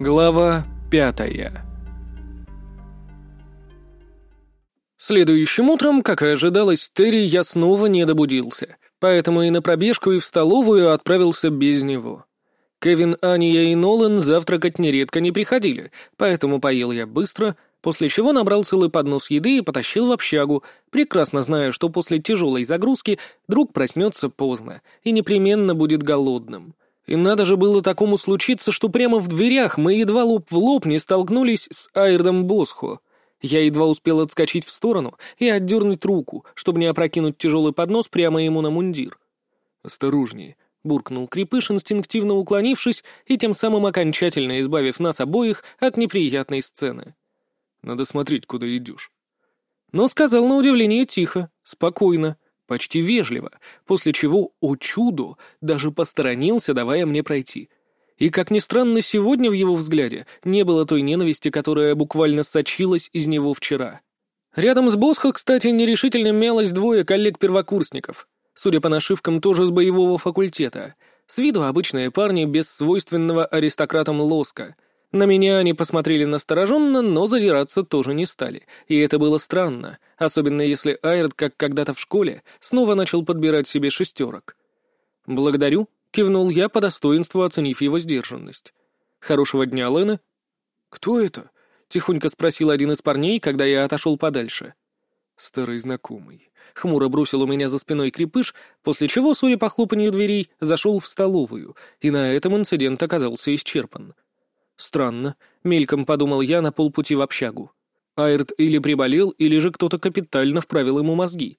Глава пятая Следующим утром, как и ожидалось, Терри я снова не добудился, поэтому и на пробежку, и в столовую отправился без него. Кевин, Ания и Нолан завтракать нередко не приходили, поэтому поел я быстро, после чего набрал целый поднос еды и потащил в общагу, прекрасно зная, что после тяжелой загрузки друг проснется поздно и непременно будет голодным. И надо же было такому случиться, что прямо в дверях мы едва лоб в лоб не столкнулись с Айрдом Босхо. Я едва успел отскочить в сторону и отдернуть руку, чтобы не опрокинуть тяжелый поднос прямо ему на мундир. «Осторожнее», — буркнул Крепыш, инстинктивно уклонившись и тем самым окончательно избавив нас обоих от неприятной сцены. «Надо смотреть, куда идешь». Но сказал на удивление тихо, спокойно, почти вежливо, после чего, о чудо, даже посторонился, давая мне пройти. И, как ни странно, сегодня в его взгляде не было той ненависти, которая буквально сочилась из него вчера. Рядом с Босхо, кстати, нерешительно мялось двое коллег-первокурсников. Судя по нашивкам, тоже с боевого факультета. С виду обычные парни без свойственного аристократам лоска — на меня они посмотрели настороженно, но задираться тоже не стали, и это было странно, особенно если Айрт, как когда-то в школе, снова начал подбирать себе шестерок. «Благодарю», — кивнул я, по достоинству оценив его сдержанность. «Хорошего дня, Лена». «Кто это?» — тихонько спросил один из парней, когда я отошел подальше. «Старый знакомый». Хмуро бросил у меня за спиной крепыш, после чего, судя по хлопанью дверей, зашел в столовую, и на этом инцидент оказался исчерпан. Странно, мельком подумал я на полпути в общагу. Айрт или приболел, или же кто-то капитально вправил ему мозги.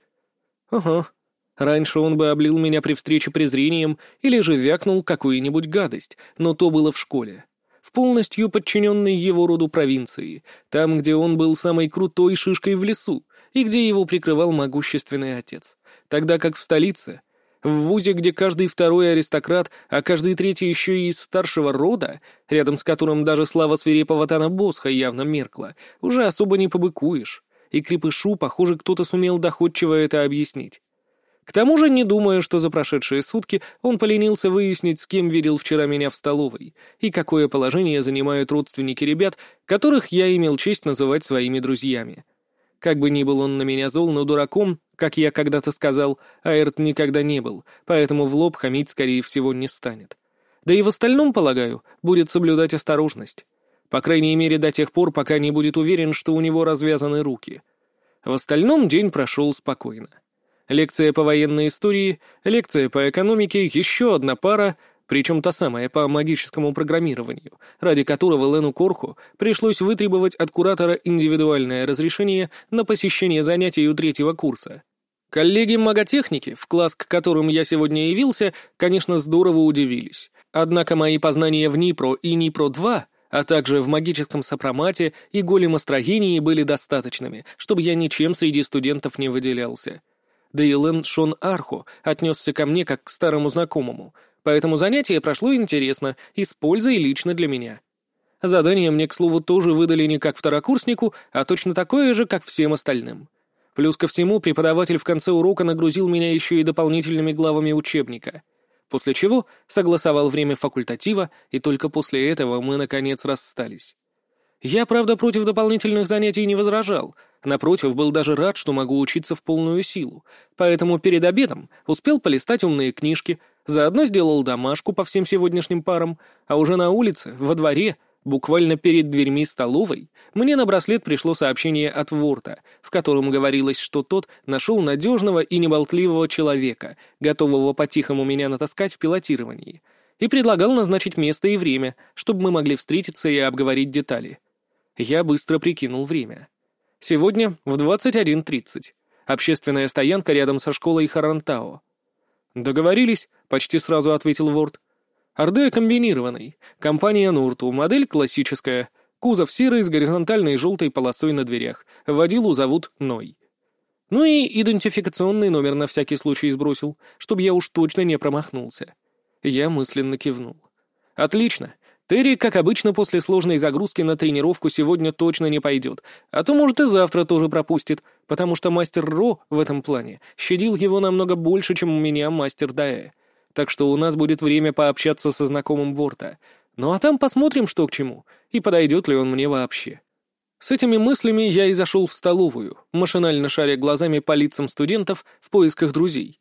Ага. Раньше он бы облил меня при встрече презрением или же вякнул какую-нибудь гадость, но то было в школе. В полностью подчиненной его роду провинции, там, где он был самой крутой шишкой в лесу, и где его прикрывал могущественный отец. Тогда как в столице в вузе, где каждый второй аристократ, а каждый третий еще и из старшего рода, рядом с которым даже слава свирепого Тана Босха явно меркла, уже особо не побыкуешь. И крепышу, похоже, кто-то сумел доходчиво это объяснить. К тому же не думаю, что за прошедшие сутки он поленился выяснить, с кем видел вчера меня в столовой, и какое положение занимают родственники ребят, которых я имел честь называть своими друзьями. Как бы ни был он на меня зол, но дураком, как я когда-то сказал, Айрт никогда не был, поэтому в лоб хамить, скорее всего, не станет. Да и в остальном, полагаю, будет соблюдать осторожность. По крайней мере, до тех пор, пока не будет уверен, что у него развязаны руки. В остальном день прошел спокойно. Лекция по военной истории, лекция по экономике, еще одна пара — причем та самая по магическому программированию, ради которого Лену Корху пришлось вытребовать от куратора индивидуальное разрешение на посещение занятий у третьего курса. Коллеги маготехники, в класс к которым я сегодня явился, конечно, здорово удивились. Однако мои познания в Нипро и Нипро-2, а также в магическом сопромате и големостроении были достаточными, чтобы я ничем среди студентов не выделялся. Да и Лен Шон Архо отнесся ко мне как к старому знакомому — поэтому занятие прошло интересно и с пользой лично для меня. Задание мне, к слову, тоже выдали не как второкурснику, а точно такое же, как всем остальным. Плюс ко всему, преподаватель в конце урока нагрузил меня еще и дополнительными главами учебника, после чего согласовал время факультатива, и только после этого мы, наконец, расстались. Я, правда, против дополнительных занятий не возражал, напротив, был даже рад, что могу учиться в полную силу, поэтому перед обедом успел полистать умные книжки, Заодно сделал домашку по всем сегодняшним парам, а уже на улице, во дворе, буквально перед дверьми столовой, мне на браслет пришло сообщение от Ворта, в котором говорилось, что тот нашел надежного и неболтливого человека, готового по-тихому меня натаскать в пилотировании, и предлагал назначить место и время, чтобы мы могли встретиться и обговорить детали. Я быстро прикинул время. Сегодня в 21.30. Общественная стоянка рядом со школой Харантао. Договорились, почти сразу ответил Ворд. Орде комбинированный. Компания Нурту. Модель классическая. Кузов серый с горизонтальной желтой полосой на дверях. Водилу зовут Ной. Ну и идентификационный номер на всякий случай сбросил, чтобы я уж точно не промахнулся. Я мысленно кивнул. Отлично. Терри, как обычно, после сложной загрузки на тренировку сегодня точно не пойдет, а то, может, и завтра тоже пропустит, потому что мастер Ро в этом плане щадил его намного больше, чем у меня мастер Даэ так что у нас будет время пообщаться со знакомым Ворта. Ну а там посмотрим, что к чему, и подойдет ли он мне вообще. С этими мыслями я и зашел в столовую, машинально шаря глазами по лицам студентов в поисках друзей.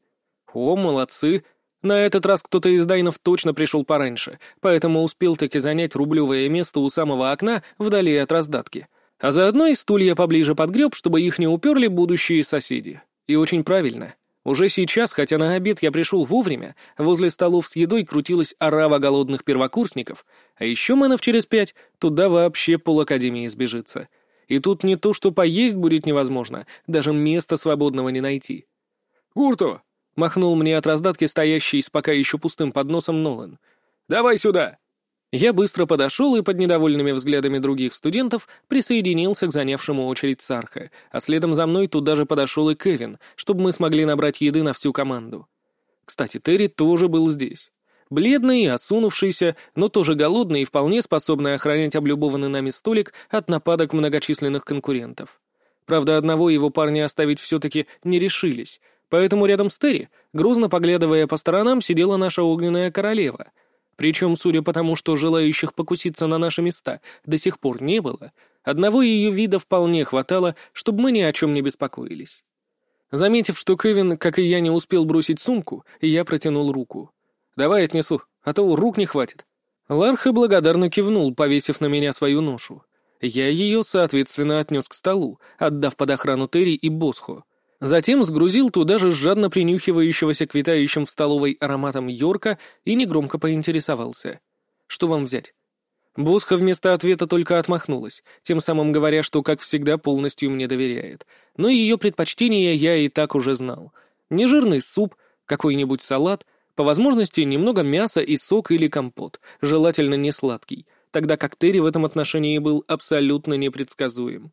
О, молодцы! На этот раз кто-то из Дайнов точно пришел пораньше, поэтому успел таки занять рублевое место у самого окна вдали от раздатки. А заодно и стулья поближе подгреб, чтобы их не уперли будущие соседи. И очень правильно. Уже сейчас, хотя на обед я пришел вовремя, возле столов с едой крутилась орава голодных первокурсников, а еще мэнов через пять туда вообще полакадемии сбежится. И тут не то, что поесть будет невозможно, даже места свободного не найти. «Гурто, Махнул мне от раздатки стоящий с пока еще пустым подносом Нолан. «Давай сюда!» Я быстро подошел и под недовольными взглядами других студентов присоединился к занявшему очередь Сарха, а следом за мной туда же подошел и Кевин, чтобы мы смогли набрать еды на всю команду. Кстати, Терри тоже был здесь. Бледный, осунувшийся, но тоже голодный и вполне способный охранять облюбованный нами столик от нападок многочисленных конкурентов. Правда, одного его парня оставить все-таки не решились, Поэтому рядом с Терри, грузно поглядывая по сторонам, сидела наша огненная королева. Причем, судя по тому, что желающих покуситься на наши места до сих пор не было, одного ее вида вполне хватало, чтобы мы ни о чем не беспокоились. Заметив, что Кевин, как и я, не успел бросить сумку, я протянул руку. «Давай отнесу, а то рук не хватит». Ларха благодарно кивнул, повесив на меня свою ношу. Я ее, соответственно, отнес к столу, отдав под охрану Терри и Босхо, Затем сгрузил туда же жадно принюхивающегося к витающим в столовой ароматом Йорка и негромко поинтересовался. «Что вам взять?» Босха вместо ответа только отмахнулась, тем самым говоря, что, как всегда, полностью мне доверяет. Но ее предпочтения я и так уже знал. Нежирный суп, какой-нибудь салат, по возможности немного мяса и сок или компот, желательно не сладкий, тогда как Терри в этом отношении был абсолютно непредсказуем.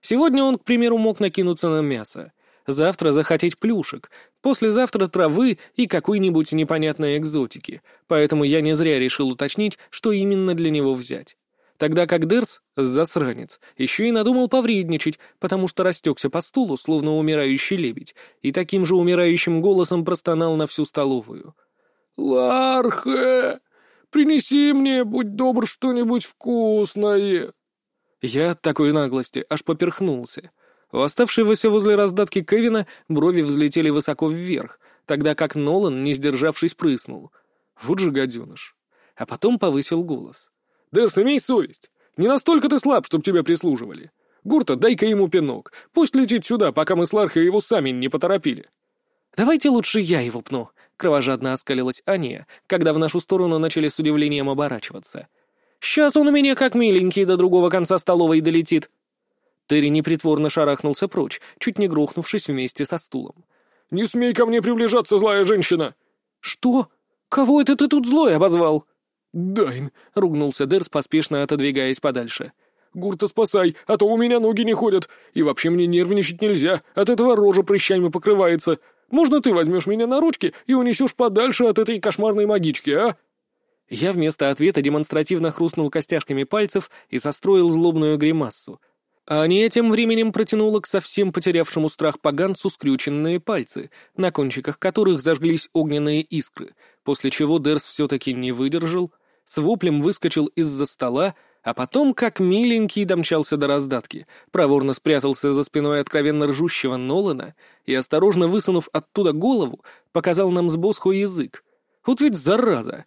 Сегодня он, к примеру, мог накинуться на мясо — завтра захотеть плюшек, послезавтра травы и какой-нибудь непонятной экзотики, поэтому я не зря решил уточнить, что именно для него взять. Тогда как Дерс, засранец, еще и надумал повредничать, потому что растекся по стулу, словно умирающий лебедь, и таким же умирающим голосом простонал на всю столовую. «Лархе, принеси мне, будь добр, что-нибудь вкусное!» Я от такой наглости аж поперхнулся — у оставшегося возле раздатки Кевина брови взлетели высоко вверх, тогда как Нолан, не сдержавшись, прыснул. Вот же гаденыш. А потом повысил голос. «Дерс, имей совесть! Не настолько ты слаб, чтоб тебя прислуживали. Гурта, дай-ка ему пинок. Пусть летит сюда, пока мы с Лархой его сами не поторопили». «Давайте лучше я его пну», — кровожадно оскалилась Ания, когда в нашу сторону начали с удивлением оборачиваться. «Сейчас он у меня как миленький до другого конца столовой долетит». Терри непритворно шарахнулся прочь, чуть не грохнувшись вместе со стулом. «Не смей ко мне приближаться, злая женщина!» «Что? Кого это ты тут злой обозвал?» «Дайн!» — ругнулся Дерс, поспешно отодвигаясь подальше. «Гурта, спасай, а то у меня ноги не ходят. И вообще мне нервничать нельзя, от этого рожа прыщами покрывается. Можно ты возьмешь меня на ручки и унесешь подальше от этой кошмарной магички, а?» Я вместо ответа демонстративно хрустнул костяшками пальцев и состроил злобную гримассу — а Ания тем временем протянула к совсем потерявшему страх поганцу скрюченные пальцы, на кончиках которых зажглись огненные искры, после чего Дерс все-таки не выдержал, с воплем выскочил из-за стола, а потом, как миленький, домчался до раздатки, проворно спрятался за спиной откровенно ржущего Нолана и, осторожно высунув оттуда голову, показал нам с Босхо язык. Вот ведь зараза!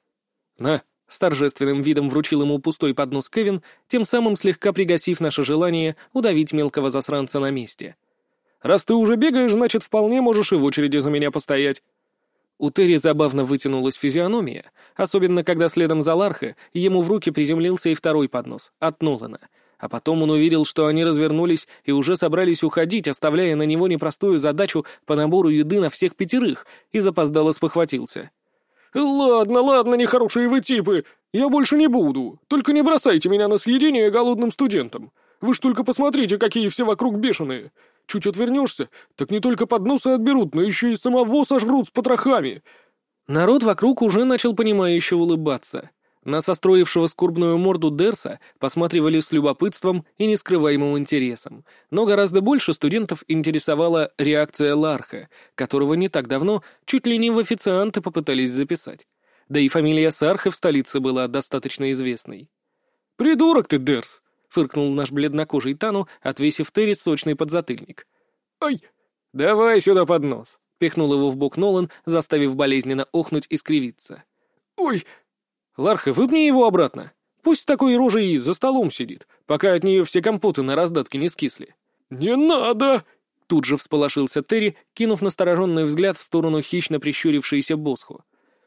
«На, с торжественным видом вручил ему пустой поднос Кевин, тем самым слегка пригасив наше желание удавить мелкого засранца на месте. «Раз ты уже бегаешь, значит, вполне можешь и в очереди за меня постоять». У Терри забавно вытянулась физиономия, особенно когда следом за Ларха ему в руки приземлился и второй поднос, от Нолана. А потом он увидел, что они развернулись и уже собрались уходить, оставляя на него непростую задачу по набору еды на всех пятерых, и запоздало спохватился. «Ладно, ладно, нехорошие вы типы. Я больше не буду. Только не бросайте меня на съедение голодным студентам. Вы ж только посмотрите, какие все вокруг бешеные. Чуть отвернешься, так не только подносы отберут, но еще и самого сожрут с потрохами». Народ вокруг уже начал понимающе улыбаться. На состроившего скорбную морду Дерса посматривали с любопытством и нескрываемым интересом, но гораздо больше студентов интересовала реакция Ларха, которого не так давно чуть ли не в официанты попытались записать. Да и фамилия Сарха в столице была достаточно известной. «Придурок ты, Дерс!» — фыркнул наш бледнокожий Тану, отвесив Терри сочный подзатыльник. «Ай! Давай сюда под нос!» — пихнул его в бок Нолан, заставив болезненно охнуть и скривиться. «Ой!» «Ларха, выпни его обратно. Пусть такой рожей за столом сидит, пока от нее все компоты на раздатке не скисли». «Не надо!» Тут же всполошился Терри, кинув настороженный взгляд в сторону хищно прищурившейся Босху.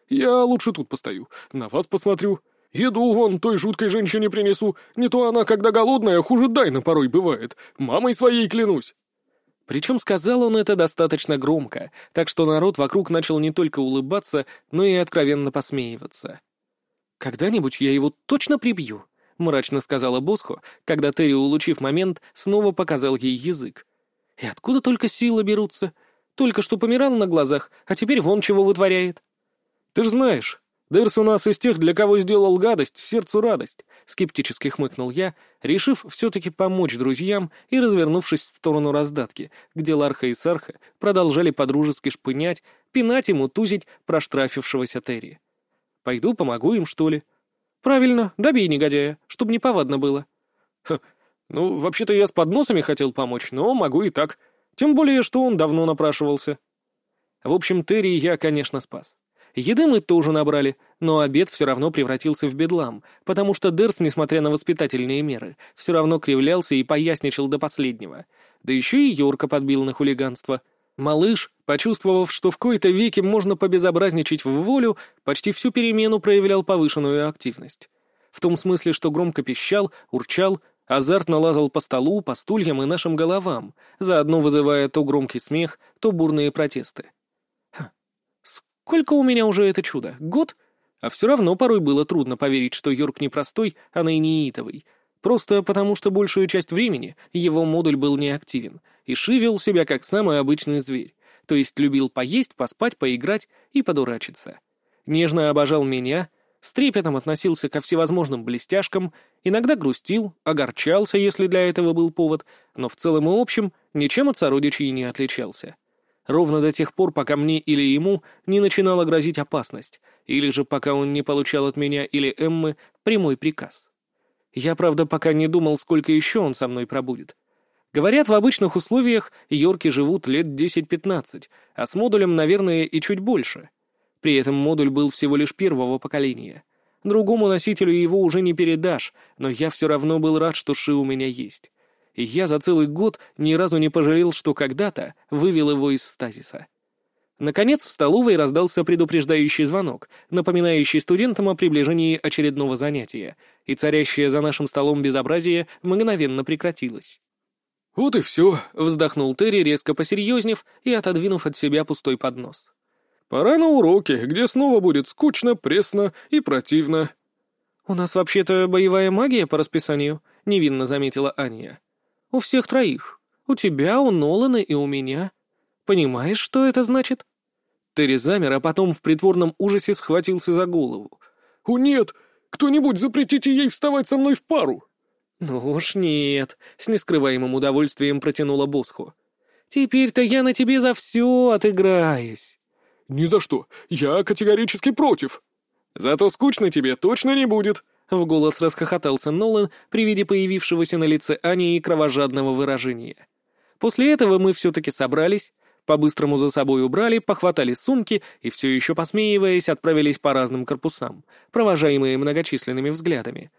«Я лучше тут постою, на вас посмотрю. Еду вон той жуткой женщине принесу. Не то она, когда голодная, хуже Дайна порой бывает. Мамой своей клянусь». Причем сказал он это достаточно громко, так что народ вокруг начал не только улыбаться, но и откровенно посмеиваться. «Когда-нибудь я его точно прибью», — мрачно сказала Босхо, когда Терри, улучив момент, снова показал ей язык. И откуда только силы берутся? Только что помирал на глазах, а теперь вон чего вытворяет. Ты ж знаешь, Дерс у нас из тех, для кого сделал гадость, сердцу радость, скептически хмыкнул я, решив все-таки помочь друзьям и развернувшись в сторону раздатки, где Ларха и Сарха продолжали подружески шпынять, пинать и мутузить проштрафившегося Терри. Пойду помогу им, что ли? Правильно, добей негодяя, чтобы не повадно было. Ха, «Ну, вообще-то я с подносами хотел помочь, но могу и так. Тем более, что он давно напрашивался». В общем, Терри я, конечно, спас. Еды мы тоже набрали, но обед все равно превратился в бедлам, потому что Дерс, несмотря на воспитательные меры, все равно кривлялся и поясничал до последнего. Да еще и Йорка подбил на хулиганство. Малыш, почувствовав, что в кои-то веке можно побезобразничать в волю, почти всю перемену проявлял повышенную активность. В том смысле, что громко пищал, урчал, Азартно лазал по столу, по стульям и нашим головам, заодно вызывая то громкий смех, то бурные протесты. Ха. Сколько у меня уже это чудо? Год? А все равно порой было трудно поверить, что Йорк не простой, а наиниитовый. Просто потому, что большую часть времени его модуль был неактивен, и шивил себя как самый обычный зверь, то есть любил поесть, поспать, поиграть и подурачиться. Нежно обожал меня — с трепетом относился ко всевозможным блестяшкам, иногда грустил, огорчался, если для этого был повод, но в целом и общем ничем от сородичей не отличался. Ровно до тех пор, пока мне или ему не начинала грозить опасность, или же пока он не получал от меня или Эммы прямой приказ. Я, правда, пока не думал, сколько еще он со мной пробудет. Говорят, в обычных условиях Йорки живут лет 10-15, а с модулем, наверное, и чуть больше — при этом модуль был всего лишь первого поколения. Другому носителю его уже не передашь, но я все равно был рад, что Ши у меня есть. И я за целый год ни разу не пожалел, что когда-то вывел его из стазиса. Наконец в столовой раздался предупреждающий звонок, напоминающий студентам о приближении очередного занятия, и царящее за нашим столом безобразие мгновенно прекратилось. «Вот и все», — вздохнул Терри, резко посерьезнев и отодвинув от себя пустой поднос. Пора на уроки, где снова будет скучно, пресно и противно». «У нас вообще-то боевая магия по расписанию», — невинно заметила Аня. «У всех троих. У тебя, у Нолана и у меня. Понимаешь, что это значит?» Терри замер, а потом в притворном ужасе схватился за голову. «О нет! Кто-нибудь запретите ей вставать со мной в пару!» «Ну уж нет», — с нескрываемым удовольствием протянула Босху. «Теперь-то я на тебе за все отыграюсь». «Ни за что! Я категорически против!» «Зато скучно тебе точно не будет!» В голос расхохотался Нолан при виде появившегося на лице Ани и кровожадного выражения. После этого мы все-таки собрались, по-быстрому за собой убрали, похватали сумки и, все еще посмеиваясь, отправились по разным корпусам, провожаемые многочисленными взглядами.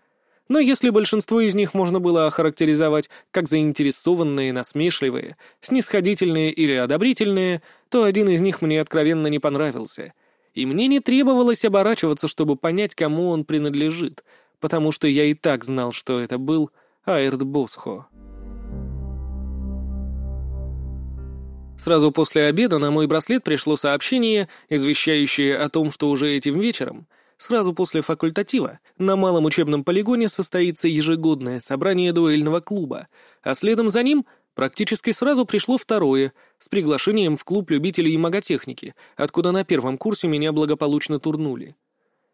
Но если большинство из них можно было охарактеризовать как заинтересованные, насмешливые, снисходительные или одобрительные, то один из них мне откровенно не понравился. И мне не требовалось оборачиваться, чтобы понять, кому он принадлежит, потому что я и так знал, что это был Айрт Босхо. Сразу после обеда на мой браслет пришло сообщение, извещающее о том, что уже этим вечером — Сразу после факультатива на малом учебном полигоне состоится ежегодное собрание дуэльного клуба, а следом за ним практически сразу пришло второе, с приглашением в клуб любителей маготехники, откуда на первом курсе меня благополучно турнули.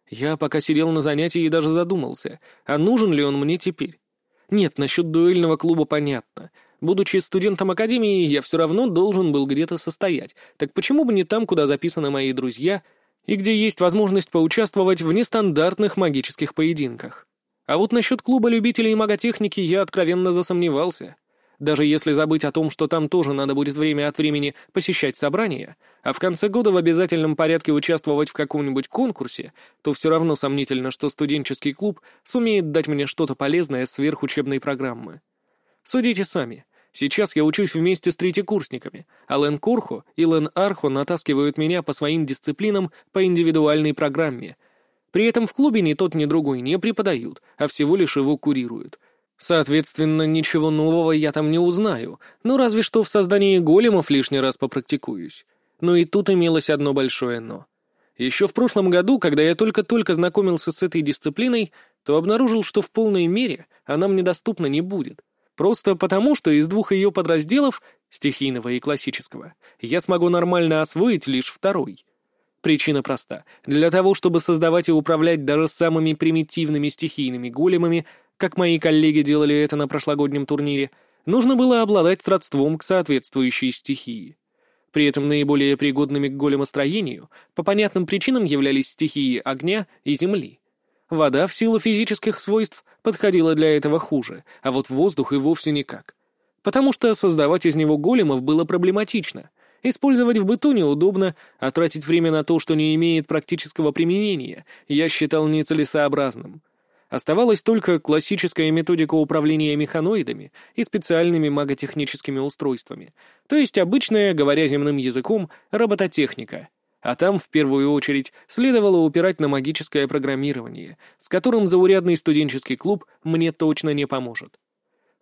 Я пока сидел на занятии и даже задумался, а нужен ли он мне теперь. Нет, насчет дуэльного клуба понятно. Будучи студентом академии, я все равно должен был где-то состоять, так почему бы не там, куда записаны мои друзья — и где есть возможность поучаствовать в нестандартных магических поединках. А вот насчет клуба любителей маготехники я откровенно засомневался. Даже если забыть о том, что там тоже надо будет время от времени посещать собрания, а в конце года в обязательном порядке участвовать в каком-нибудь конкурсе, то все равно сомнительно, что студенческий клуб сумеет дать мне что-то полезное сверх учебной программы. Судите сами. Сейчас я учусь вместе с третьекурсниками, а Лен Курхо и Лен Архо натаскивают меня по своим дисциплинам по индивидуальной программе. При этом в клубе ни тот, ни другой не преподают, а всего лишь его курируют — Соответственно, ничего нового я там не узнаю, ну разве что в создании големов лишний раз попрактикуюсь. Но и тут имелось одно большое «но». Еще в прошлом году, когда я только-только знакомился с этой дисциплиной, то обнаружил, что в полной мере она мне доступна не будет. Просто потому, что из двух ее подразделов, стихийного и классического, я смогу нормально освоить лишь второй. Причина проста. Для того, чтобы создавать и управлять даже самыми примитивными стихийными големами, как мои коллеги делали это на прошлогоднем турнире, нужно было обладать сродством к соответствующей стихии. При этом наиболее пригодными к големостроению по понятным причинам являлись стихии огня и земли. Вода в силу физических свойств подходила для этого хуже, а вот воздух и вовсе никак. Потому что создавать из него големов было проблематично. Использовать в быту неудобно, а тратить время на то, что не имеет практического применения, я считал нецелесообразным. Оставалась только классическая методика управления механоидами и специальными маготехническими устройствами, то есть обычная, говоря земным языком, робототехника. А там, в первую очередь, следовало упирать на магическое программирование, с которым заурядный студенческий клуб мне точно не поможет.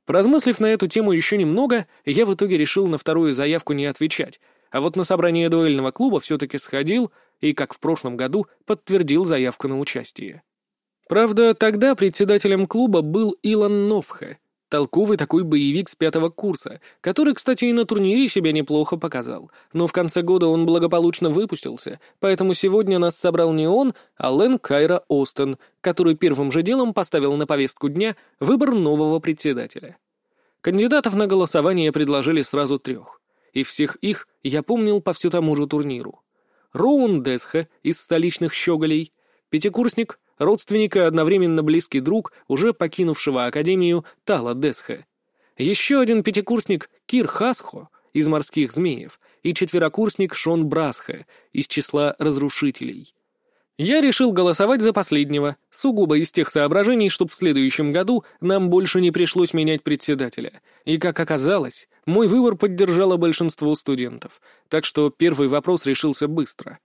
Поразмыслив на эту тему еще немного, я в итоге решил на вторую заявку не отвечать, а вот на собрание дуэльного клуба все-таки сходил и, как в прошлом году, подтвердил заявку на участие. Правда, тогда председателем клуба был Илон Новхе, толковый такой боевик с пятого курса, который, кстати, и на турнире себя неплохо показал, но в конце года он благополучно выпустился, поэтому сегодня нас собрал не он, а Лен Кайра Остен, который первым же делом поставил на повестку дня выбор нового председателя. Кандидатов на голосование предложили сразу трех, и всех их я помнил по все тому же турниру. Роун Десха из столичных щеголей, пятикурсник родственник и одновременно близкий друг уже покинувшего Академию Тала Десха. Еще один пятикурсник Кир Хасхо из «Морских змеев» и четверокурсник Шон Брасха из числа «Разрушителей». Я решил голосовать за последнего, сугубо из тех соображений, чтобы в следующем году нам больше не пришлось менять председателя. И, как оказалось, мой выбор поддержало большинство студентов, так что первый вопрос решился быстро.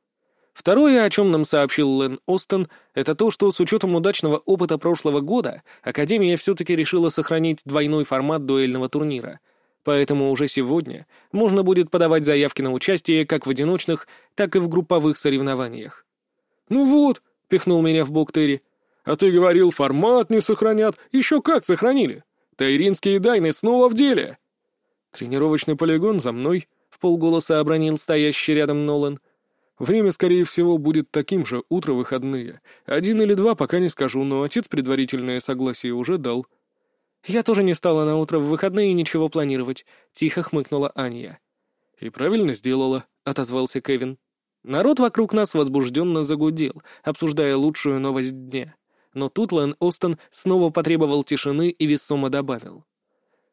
Второе, о чем нам сообщил Лен Остен, это то, что с учетом удачного опыта прошлого года Академия все-таки решила сохранить двойной формат дуэльного турнира. Поэтому уже сегодня можно будет подавать заявки на участие как в одиночных, так и в групповых соревнованиях. «Ну вот», — пихнул меня в бок Терри, — «а ты говорил, формат не сохранят. Еще как сохранили. Тайринские дайны снова в деле». «Тренировочный полигон за мной», — в полголоса обронил стоящий рядом Нолан — Время, скорее всего, будет таким же, утро выходные. Один или два пока не скажу, но отец предварительное согласие уже дал. «Я тоже не стала на утро в выходные ничего планировать», — тихо хмыкнула Аня. «И правильно сделала», — отозвался Кевин. Народ вокруг нас возбужденно загудел, обсуждая лучшую новость дня. Но тут Лэн Остон снова потребовал тишины и весомо добавил.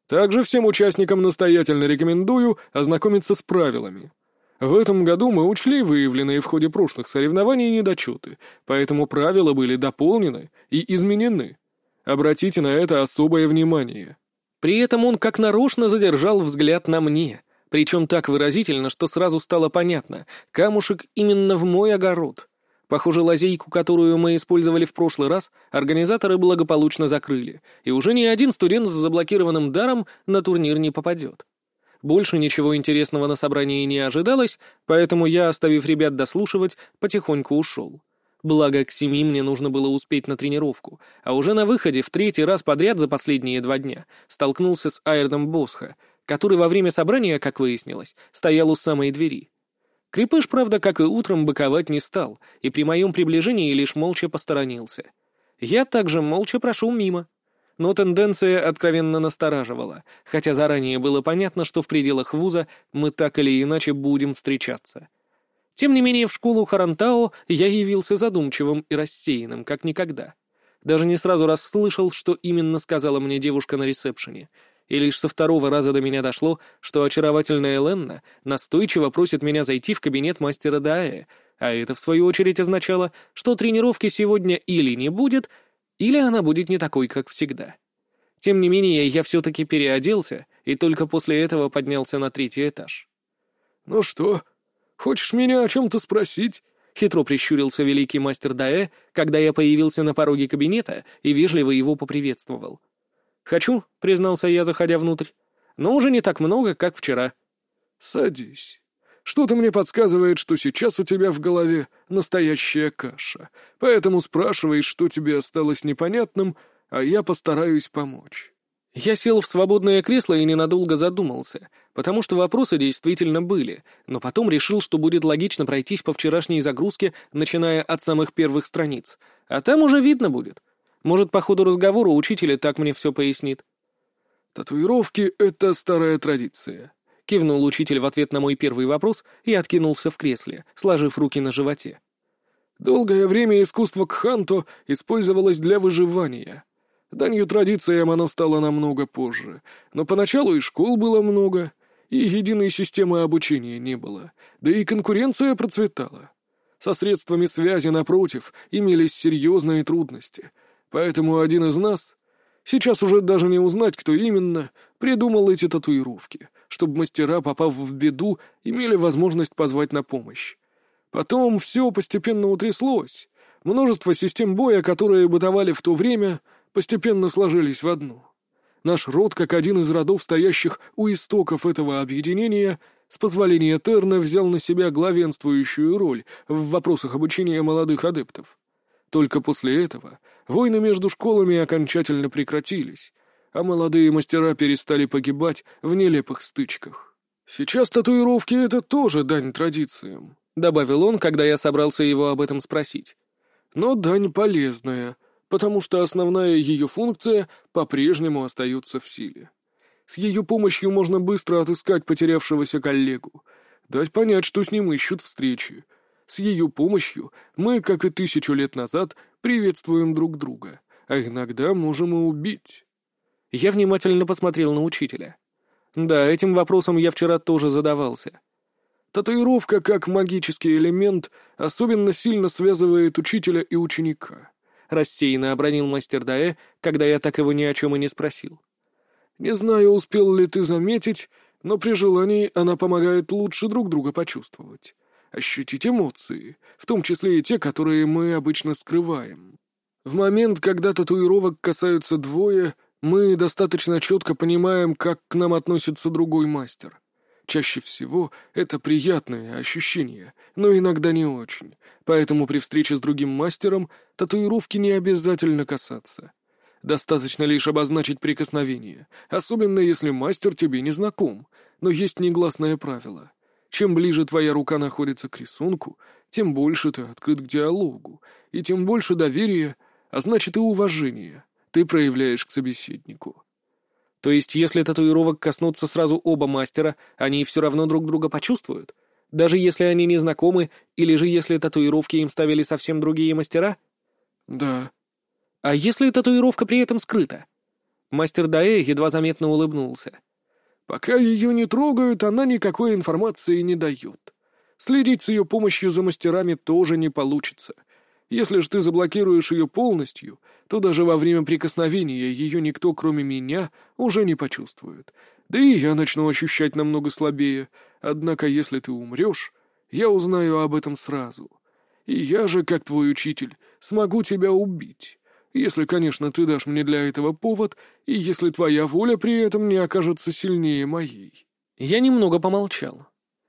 «Также всем участникам настоятельно рекомендую ознакомиться с правилами. В этом году мы учли выявленные в ходе прошлых соревнований недочеты, поэтому правила были дополнены и изменены. Обратите на это особое внимание. При этом он как нарочно задержал взгляд на мне, причем так выразительно, что сразу стало понятно, камушек именно в мой огород. Похоже, лазейку, которую мы использовали в прошлый раз, организаторы благополучно закрыли, и уже ни один студент с заблокированным даром на турнир не попадет. Больше ничего интересного на собрании не ожидалось, поэтому я, оставив ребят дослушивать, потихоньку ушел. Благо, к семи мне нужно было успеть на тренировку, а уже на выходе в третий раз подряд за последние два дня столкнулся с Айрдом Босха, который во время собрания, как выяснилось, стоял у самой двери. Крепыш, правда, как и утром, быковать не стал, и при моем приближении лишь молча посторонился. Я также молча прошел мимо но тенденция откровенно настораживала, хотя заранее было понятно, что в пределах вуза мы так или иначе будем встречаться. Тем не менее, в школу Харантао я явился задумчивым и рассеянным, как никогда. Даже не сразу расслышал, что именно сказала мне девушка на ресепшене, и лишь со второго раза до меня дошло, что очаровательная Ленна настойчиво просит меня зайти в кабинет мастера Даэ, а это, в свою очередь, означало, что тренировки сегодня или не будет, или она будет не такой, как всегда. Тем не менее, я все-таки переоделся и только после этого поднялся на третий этаж. «Ну что, Хочешь меня о чем-то спросить?» Хитро прищурился великий мастер Даэ, когда я появился на пороге кабинета и вежливо его поприветствовал. «Хочу», — признался я, заходя внутрь, — «но уже не так много, как вчера». «Садись. Что-то мне подсказывает, что сейчас у тебя в голове настоящая каша, поэтому спрашивай, что тебе осталось непонятным, а я постараюсь помочь». Я сел в свободное кресло и ненадолго задумался, потому что вопросы действительно были, но потом решил, что будет логично пройтись по вчерашней загрузке, начиная от самых первых страниц, а там уже видно будет. Может, по ходу разговора учитель так мне все пояснит. «Татуировки — это старая традиция», — кивнул учитель в ответ на мой первый вопрос и откинулся в кресле, сложив руки на животе. «Долгое время искусство кханто использовалось для выживания». Данью традициям оно стало намного позже, но поначалу и школ было много, и единой системы обучения не было, да и конкуренция процветала. Со средствами связи, напротив, имелись серьезные трудности, поэтому один из нас, сейчас уже даже не узнать, кто именно, придумал эти татуировки, чтобы мастера, попав в беду, имели возможность позвать на помощь. Потом все постепенно утряслось. Множество систем боя, которые бытовали в то время — постепенно сложились в одну. Наш род, как один из родов, стоящих у истоков этого объединения, с позволения Терна взял на себя главенствующую роль в вопросах обучения молодых адептов. Только после этого войны между школами окончательно прекратились, а молодые мастера перестали погибать в нелепых стычках. «Сейчас татуировки — это тоже дань традициям», — добавил он, когда я собрался его об этом спросить. «Но дань полезная, потому что основная ее функция по-прежнему остается в силе. С ее помощью можно быстро отыскать потерявшегося коллегу, дать понять, что с ним ищут встречи. С ее помощью мы, как и тысячу лет назад, приветствуем друг друга, а иногда можем и убить. Я внимательно посмотрел на учителя. Да, этим вопросом я вчера тоже задавался. Татуировка, как магический элемент, особенно сильно связывает учителя и ученика. — рассеянно обронил мастер Даэ, когда я так его ни о чем и не спросил. «Не знаю, успел ли ты заметить, но при желании она помогает лучше друг друга почувствовать, ощутить эмоции, в том числе и те, которые мы обычно скрываем. В момент, когда татуировок касаются двое, мы достаточно четко понимаем, как к нам относится другой мастер». Чаще всего это приятное ощущение, но иногда не очень, поэтому при встрече с другим мастером татуировки не обязательно касаться. Достаточно лишь обозначить прикосновение, особенно если мастер тебе не знаком, но есть негласное правило. Чем ближе твоя рука находится к рисунку, тем больше ты открыт к диалогу, и тем больше доверия, а значит и уважения, ты проявляешь к собеседнику. То есть, если татуировок коснутся сразу оба мастера, они все равно друг друга почувствуют? Даже если они не знакомы, или же если татуировки им ставили совсем другие мастера? Да. А если татуировка при этом скрыта? Мастер Даэ едва заметно улыбнулся. Пока ее не трогают, она никакой информации не дает. Следить с ее помощью за мастерами тоже не получится. Если же ты заблокируешь ее полностью, то даже во время прикосновения ее никто, кроме меня, уже не почувствует. Да и я начну ощущать намного слабее. Однако, если ты умрешь, я узнаю об этом сразу. И я же, как твой учитель, смогу тебя убить. Если, конечно, ты дашь мне для этого повод, и если твоя воля при этом не окажется сильнее моей». Я немного помолчал.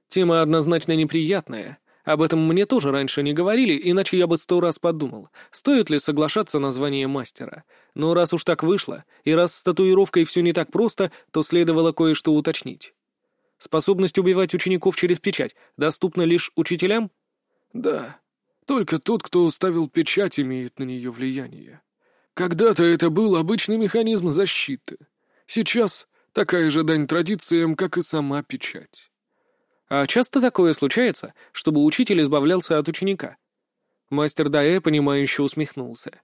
Тема однозначно неприятная, об этом мне тоже раньше не говорили, иначе я бы сто раз подумал, стоит ли соглашаться на звание мастера. Но раз уж так вышло, и раз с татуировкой все не так просто, то следовало кое-что уточнить. Способность убивать учеников через печать доступна лишь учителям? Да. Только тот, кто ставил печать, имеет на нее влияние. Когда-то это был обычный механизм защиты. Сейчас такая же дань традициям, как и сама печать. А часто такое случается, чтобы учитель избавлялся от ученика? Мастер Даэ, понимающе усмехнулся.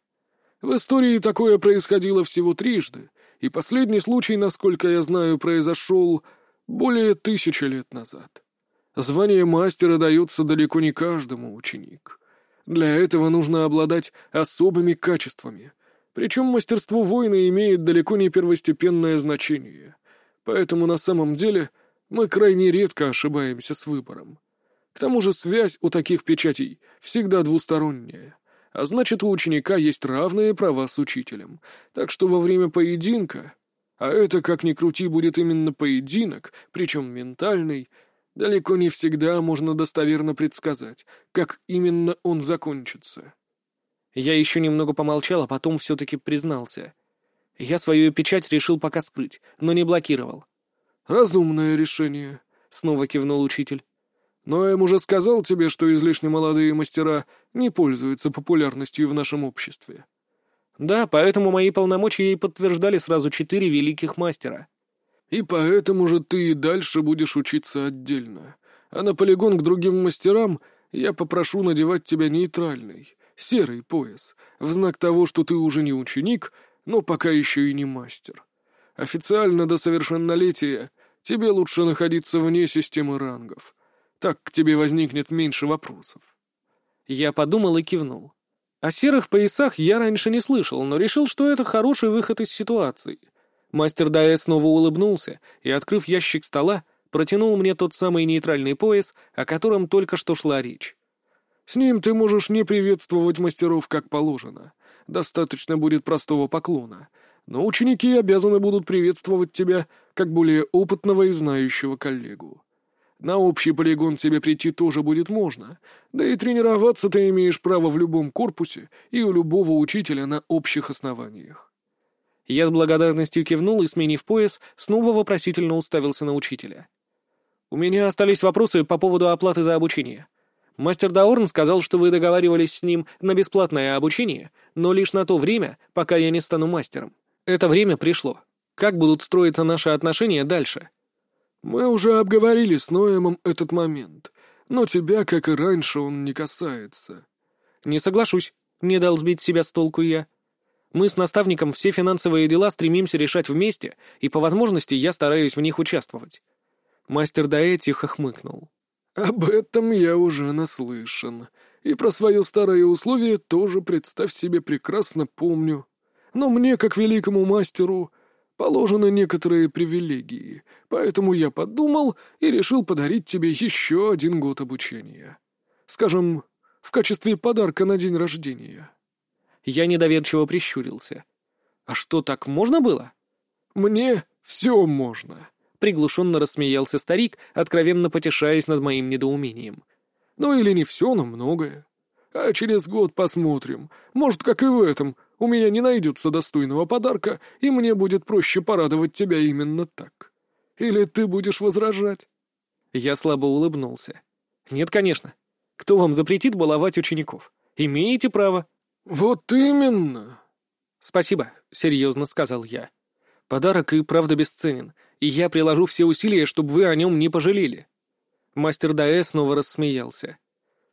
В истории такое происходило всего трижды, и последний случай, насколько я знаю, произошел более тысячи лет назад. Звание мастера дается далеко не каждому ученик. Для этого нужно обладать особыми качествами. Причем мастерство воина имеет далеко не первостепенное значение. Поэтому на самом деле мы крайне редко ошибаемся с выбором. К тому же связь у таких печатей всегда двусторонняя. А значит, у ученика есть равные права с учителем. Так что во время поединка, а это, как ни крути, будет именно поединок, причем ментальный, далеко не всегда можно достоверно предсказать, как именно он закончится. Я еще немного помолчал, а потом все-таки признался. Я свою печать решил пока скрыть, но не блокировал. «Разумное решение», — снова кивнул учитель. «Но я уже сказал тебе, что излишне молодые мастера не пользуются популярностью в нашем обществе». «Да, поэтому мои полномочия и подтверждали сразу четыре великих мастера». И поэтому же ты и дальше будешь учиться отдельно. А на полигон к другим мастерам я попрошу надевать тебя нейтральный, серый пояс, в знак того, что ты уже не ученик, но пока еще и не мастер. Официально до совершеннолетия тебе лучше находиться вне системы рангов. Так к тебе возникнет меньше вопросов. Я подумал и кивнул. О серых поясах я раньше не слышал, но решил, что это хороший выход из ситуации — Мастер Дая снова улыбнулся и, открыв ящик стола, протянул мне тот самый нейтральный пояс, о котором только что шла речь. «С ним ты можешь не приветствовать мастеров как положено. Достаточно будет простого поклона. Но ученики обязаны будут приветствовать тебя как более опытного и знающего коллегу. На общий полигон тебе прийти тоже будет можно, да и тренироваться ты имеешь право в любом корпусе и у любого учителя на общих основаниях. Я с благодарностью кивнул и, сменив пояс, снова вопросительно уставился на учителя. «У меня остались вопросы по поводу оплаты за обучение. Мастер Даорн сказал, что вы договаривались с ним на бесплатное обучение, но лишь на то время, пока я не стану мастером. Это время пришло. Как будут строиться наши отношения дальше?» «Мы уже обговорили с Ноемом этот момент, но тебя, как и раньше, он не касается». «Не соглашусь», — не дал сбить себя с толку я. Мы с наставником все финансовые дела стремимся решать вместе, и по возможности я стараюсь в них участвовать». Мастер Даэ тихо хмыкнул. «Об этом я уже наслышан. И про свое старое условие тоже, представь себе, прекрасно помню. Но мне, как великому мастеру, положены некоторые привилегии, поэтому я подумал и решил подарить тебе еще один год обучения. Скажем, в качестве подарка на день рождения». Я недоверчиво прищурился. «А что, так можно было?» «Мне все можно», — приглушенно рассмеялся старик, откровенно потешаясь над моим недоумением. «Ну или не все, но многое. А через год посмотрим. Может, как и в этом, у меня не найдется достойного подарка, и мне будет проще порадовать тебя именно так. Или ты будешь возражать?» Я слабо улыбнулся. «Нет, конечно. Кто вам запретит баловать учеников? Имеете право». «Вот именно!» «Спасибо», — серьезно сказал я. «Подарок и правда бесценен, и я приложу все усилия, чтобы вы о нем не пожалели». Мастер Даэ снова рассмеялся.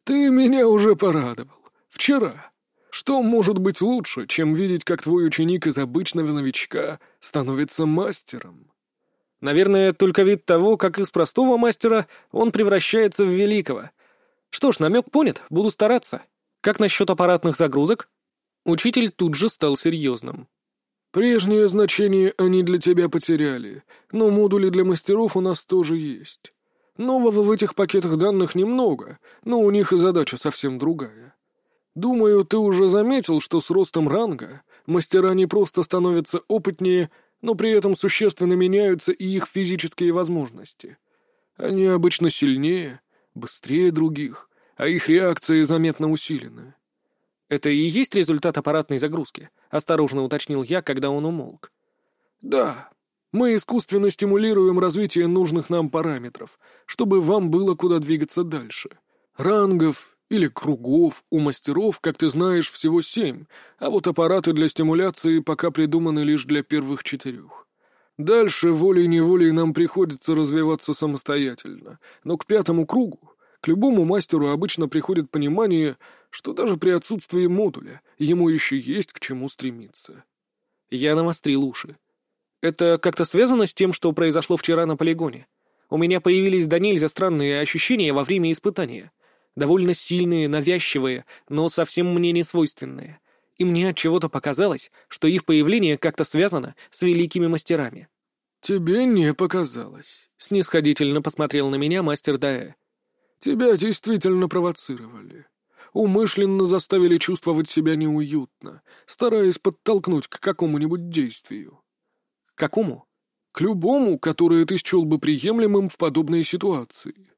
«Ты меня уже порадовал. Вчера. Что может быть лучше, чем видеть, как твой ученик из обычного новичка становится мастером?» «Наверное, только вид того, как из простого мастера он превращается в великого. Что ж, намек понят, буду стараться». Как насчет аппаратных загрузок? Учитель тут же стал серьезным. «Прежнее значение они для тебя потеряли, но модули для мастеров у нас тоже есть. Нового в этих пакетах данных немного, но у них и задача совсем другая. Думаю, ты уже заметил, что с ростом ранга мастера не просто становятся опытнее, но при этом существенно меняются и их физические возможности. Они обычно сильнее, быстрее других, а их реакции заметно усилены. «Это и есть результат аппаратной загрузки?» — осторожно уточнил я, когда он умолк. «Да. Мы искусственно стимулируем развитие нужных нам параметров, чтобы вам было куда двигаться дальше. Рангов или кругов у мастеров, как ты знаешь, всего семь, а вот аппараты для стимуляции пока придуманы лишь для первых четырех. Дальше волей-неволей нам приходится развиваться самостоятельно, но к пятому кругу, к любому мастеру обычно приходит понимание, что даже при отсутствии модуля ему еще есть к чему стремиться. Я навострил уши. Это как-то связано с тем, что произошло вчера на полигоне? У меня появились до нельзя странные ощущения во время испытания. Довольно сильные, навязчивые, но совсем мне не свойственные. И мне от чего-то показалось, что их появление как-то связано с великими мастерами. «Тебе не показалось», — снисходительно посмотрел на меня мастер Даэ. «Тебя действительно провоцировали. Умышленно заставили чувствовать себя неуютно, стараясь подтолкнуть к какому-нибудь действию». «К какому?» К любому, которое ты счел бы приемлемым в подобной ситуации.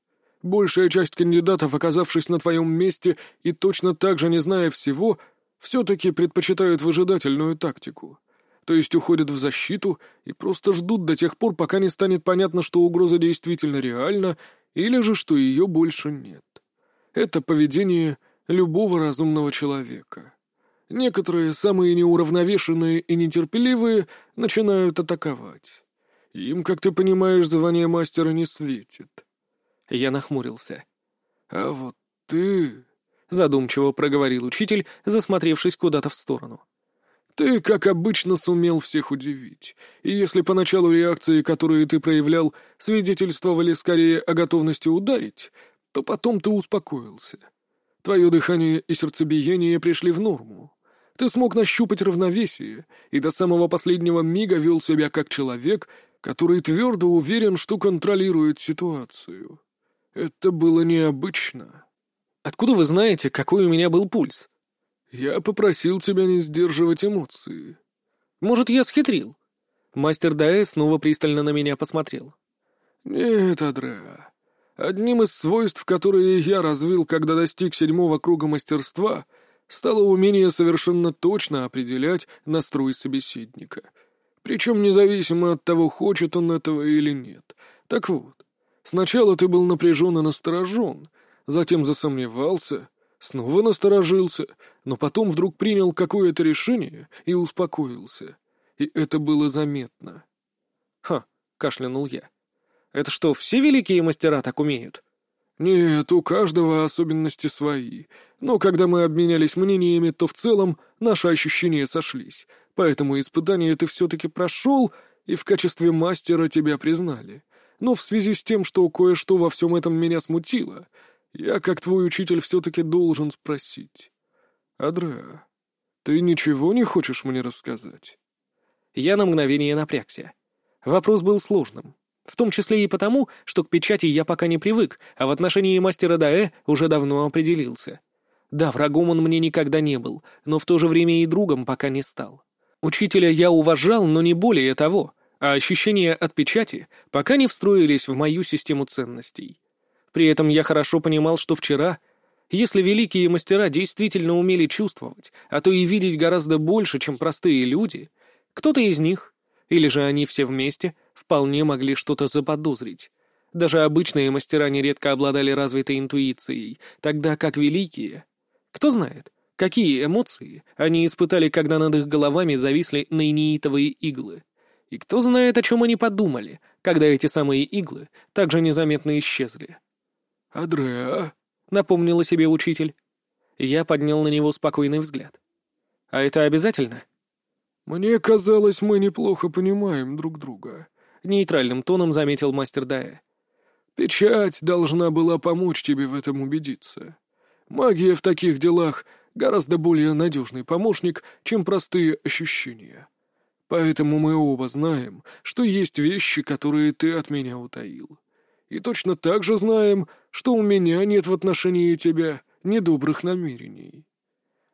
Большая часть кандидатов, оказавшись на твоем месте и точно так же не зная всего, все-таки предпочитают выжидательную тактику. То есть уходят в защиту и просто ждут до тех пор, пока не станет понятно, что угроза действительно реальна, или же что ее больше нет. Это поведение любого разумного человека. Некоторые, самые неуравновешенные и нетерпеливые, начинают атаковать. Им, как ты понимаешь, звание мастера не светит. Я нахмурился. А вот ты... Задумчиво проговорил учитель, засмотревшись куда-то в сторону. Ты, как обычно, сумел всех удивить. И если поначалу реакции, которые ты проявлял, свидетельствовали скорее о готовности ударить, то потом ты успокоился. Твое дыхание и сердцебиение пришли в норму. Ты смог нащупать равновесие и до самого последнего мига вел себя как человек, который твердо уверен, что контролирует ситуацию. Это было необычно. Откуда вы знаете, какой у меня был пульс? Я попросил тебя не сдерживать эмоции. Может, я схитрил? Мастер Даэ снова пристально на меня посмотрел. Нет, Адреа. Одним из свойств, которые я развил, когда достиг седьмого круга мастерства, стало умение совершенно точно определять настрой собеседника — причем независимо от того, хочет он этого или нет. Так вот, сначала ты был напряжен и насторожен, затем засомневался, снова насторожился, но потом вдруг принял какое-то решение и успокоился. И это было заметно. «Ха!» — кашлянул я. «Это что, все великие мастера так умеют?» «Нет, у каждого особенности свои. Но когда мы обменялись мнениями, то в целом наши ощущения сошлись. Поэтому испытание ты все-таки прошел, и в качестве мастера тебя признали. Но в связи с тем, что кое-что во всем этом меня смутило, я, как твой учитель, все-таки должен спросить. Адреа, ты ничего не хочешь мне рассказать?» Я на мгновение напрягся. Вопрос был сложным. В том числе и потому, что к печати я пока не привык, а в отношении мастера Даэ уже давно определился. Да, врагом он мне никогда не был, но в то же время и другом пока не стал. Учителя я уважал, но не более того, а ощущения от печати пока не встроились в мою систему ценностей. При этом я хорошо понимал, что вчера, если великие мастера действительно умели чувствовать, а то и видеть гораздо больше, чем простые люди, кто-то из них, или же они все вместе, вполне могли что-то заподозрить. Даже обычные мастера нередко обладали развитой интуицией, тогда как великие... Кто знает, какие эмоции они испытали, когда над их головами зависли нейнеитовые иглы. И кто знает, о чем они подумали, когда эти самые иглы также незаметно исчезли. «Адреа», — напомнил о себе учитель. Я поднял на него спокойный взгляд. «А это обязательно?» «Мне казалось, мы неплохо понимаем друг друга», — нейтральным тоном заметил мастер Дая. «Печать должна была помочь тебе в этом убедиться. Магия в таких делах гораздо более надежный помощник, чем простые ощущения. Поэтому мы оба знаем, что есть вещи, которые ты от меня утаил. И точно так же знаем, что у меня нет в отношении тебя недобрых намерений».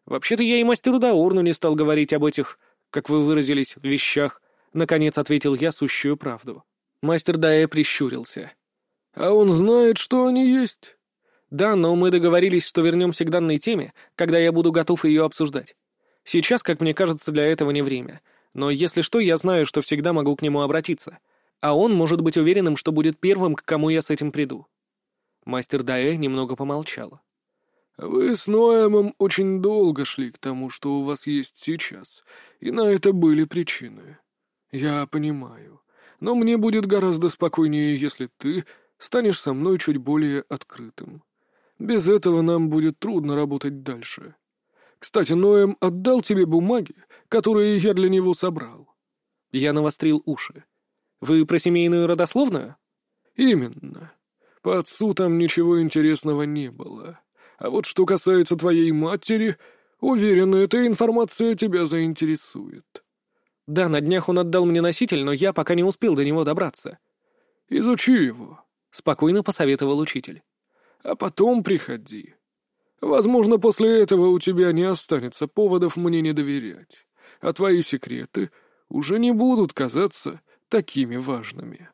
«Вообще-то я и мастеру Даурну не стал говорить об этих, как вы выразились, вещах», — наконец ответил я сущую правду. Мастер Дая прищурился. «А он знает, что они есть?» «Да, но мы договорились, что вернемся к данной теме, когда я буду готов ее обсуждать. Сейчас, как мне кажется, для этого не время. Но если что, я знаю, что всегда могу к нему обратиться. А он может быть уверенным, что будет первым, к кому я с этим приду». Мастер Дае немного помолчал. «Вы с Ноэмом очень долго шли к тому, что у вас есть сейчас, и на это были причины. Я понимаю. но мне будет гораздо спокойнее, если ты станешь со мной чуть более открытым. Без этого нам будет трудно работать дальше. Кстати, Ноэм отдал тебе бумаги, которые я для него собрал. Я навострил уши. Вы про семейную родословную? Именно. По отцу там ничего интересного не было. А вот что касается твоей матери, уверен, эта информация тебя заинтересует. Да, на днях он отдал мне носитель, но я пока не успел до него добраться. Изучи его, — спокойно посоветовал учитель. А потом приходи. Возможно, после этого у тебя не останется поводов мне не доверять, а твои секреты уже не будут казаться такими важными.